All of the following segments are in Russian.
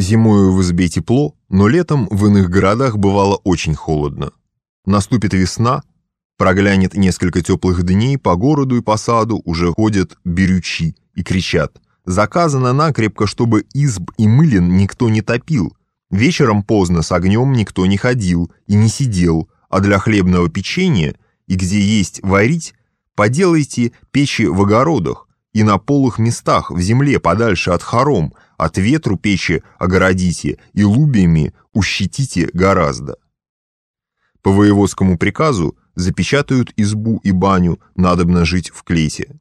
Зимою в избе тепло, но летом в иных городах бывало очень холодно. Наступит весна, проглянет несколько теплых дней, по городу и по саду уже ходят берючи и кричат. Заказано накрепко, чтобы изб и мылин никто не топил. Вечером поздно с огнем никто не ходил и не сидел, а для хлебного печенья и где есть варить, поделайте печи в огородах и на полых местах в земле подальше от хором, от ветру печи огородите и лубиями ущитите гораздо. По воеводскому приказу запечатают избу и баню, надобно жить в клете.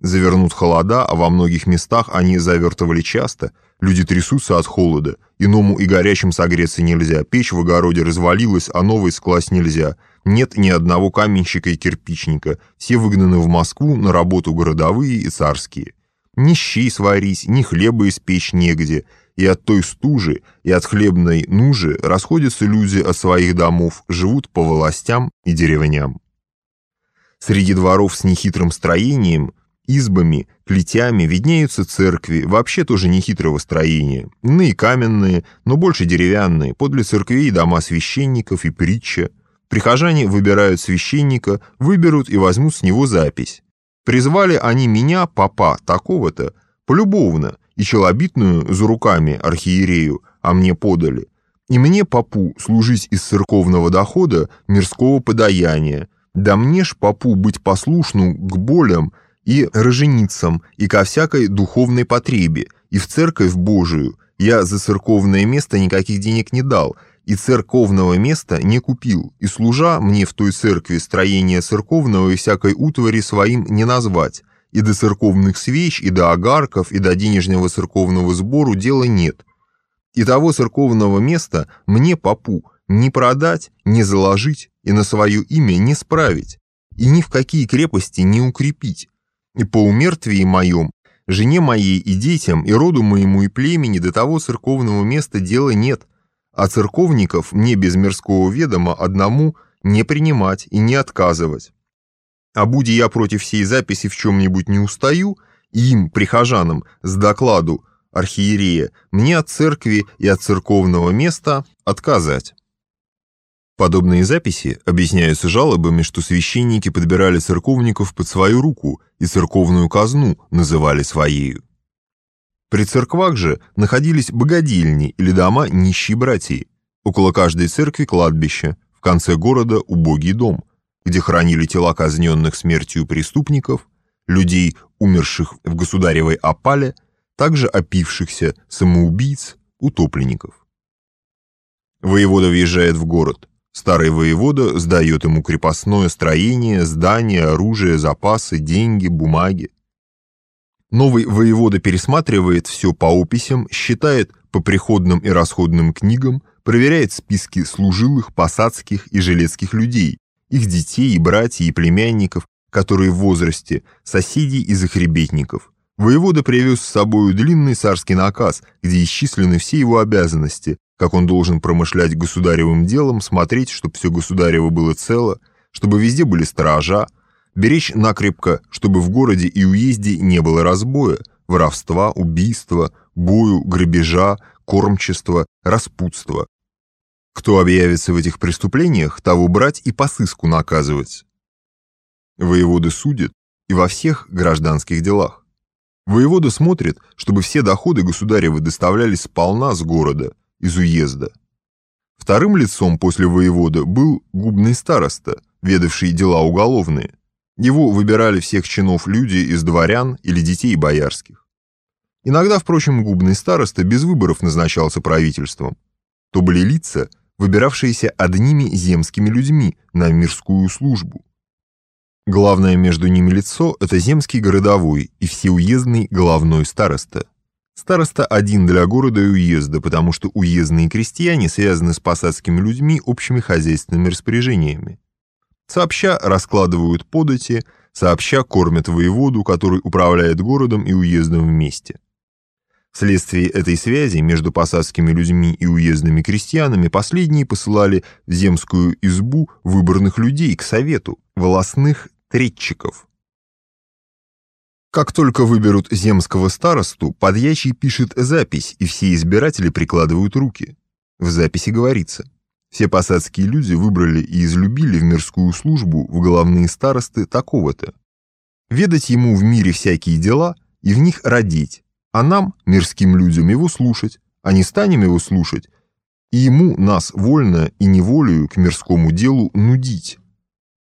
Завернут холода, а во многих местах они завертывали часто, люди трясутся от холода, иному и горячим согреться нельзя, печь в огороде развалилась, а новой скласть нельзя. Нет ни одного каменщика и кирпичника, все выгнаны в Москву на работу городовые и царские. Ни щей сварить, ни хлеба испечь негде, и от той стужи, и от хлебной нужи расходятся люди от своих домов, живут по властям и деревням. Среди дворов с нехитрым строением, избами, клетями виднеются церкви, вообще тоже нехитрого строения, иные каменные, но больше деревянные, подле церквей дома священников и притча. Прихожане выбирают священника, выберут и возьмут с него запись. Призвали они меня, папа, такого-то, полюбовно, и челобитную за руками архиерею, а мне подали. И мне, попу, служить из церковного дохода мирского подаяния, да мне ж, попу, быть послушну к болям и роженицам, и ко всякой духовной потребе, и в церковь Божию. Я за церковное место никаких денег не дал, и церковного места не купил, и служа мне в той церкви строение церковного и всякой утвари своим не назвать, и до церковных свеч, и до огарков, и до денежного церковного сбору дела нет. И того церковного места мне, попу, не продать, не заложить и на свое имя не справить, и ни в какие крепости не укрепить. И по умертвии моем, жене моей и детям, и роду моему и племени до того церковного места дела нет, а церковников мне без мирского ведома одному не принимать и не отказывать. А будь я против всей записи в чем-нибудь не устаю, им, прихожанам, с докладу архиерея, мне от церкви и от церковного места отказать. Подобные записи объясняются жалобами, что священники подбирали церковников под свою руку и церковную казну называли своею. При церквах же находились богадельни или дома нищей братьи. Около каждой церкви кладбище, в конце города убогий дом – где хранили тела казненных смертью преступников, людей, умерших в государевой опале, также опившихся самоубийц, утопленников. Воевода въезжает в город. Старый воевода сдает ему крепостное строение, здание, оружие, запасы, деньги, бумаги. Новый воевода пересматривает все по описям, считает по приходным и расходным книгам, проверяет списки служилых, посадских и жилецких людей, их детей и братьев и племянников, которые в возрасте, соседей и захребетников. Воевода привез с собою длинный царский наказ, где исчислены все его обязанности, как он должен промышлять государевым делом, смотреть, чтобы все государево было цело, чтобы везде были сторожа, беречь накрепко, чтобы в городе и уезде не было разбоя, воровства, убийства, бою, грабежа, кормчества, распутства, кто объявится в этих преступлениях, того брать и по сыску наказывать. Воеводы судят и во всех гражданских делах. Воевода смотрит, чтобы все доходы государевы доставлялись сполна с города, из уезда. Вторым лицом после воевода был губный староста, ведавший дела уголовные. Его выбирали всех чинов люди из дворян или детей боярских. Иногда, впрочем, губный староста без выборов назначался правительством. То были лица, выбиравшиеся одними земскими людьми на мирскую службу. Главное между ними лицо – это земский городовой и всеуездный главной староста. Староста один для города и уезда, потому что уездные крестьяне связаны с посадскими людьми общими хозяйственными распоряжениями. Сообща раскладывают подати, сообща кормят воеводу, который управляет городом и уездом вместе. Вследствие этой связи между посадскими людьми и уездными крестьянами последние посылали в земскую избу выборных людей к совету, волосных третчиков. Как только выберут земского старосту, подьячий пишет запись, и все избиратели прикладывают руки. В записи говорится, все посадские люди выбрали и излюбили в мирскую службу в главные старосты такого-то. Ведать ему в мире всякие дела и в них родить, а нам, мирским людям, его слушать, а не станем его слушать, и ему нас вольно и неволею к мирскому делу нудить.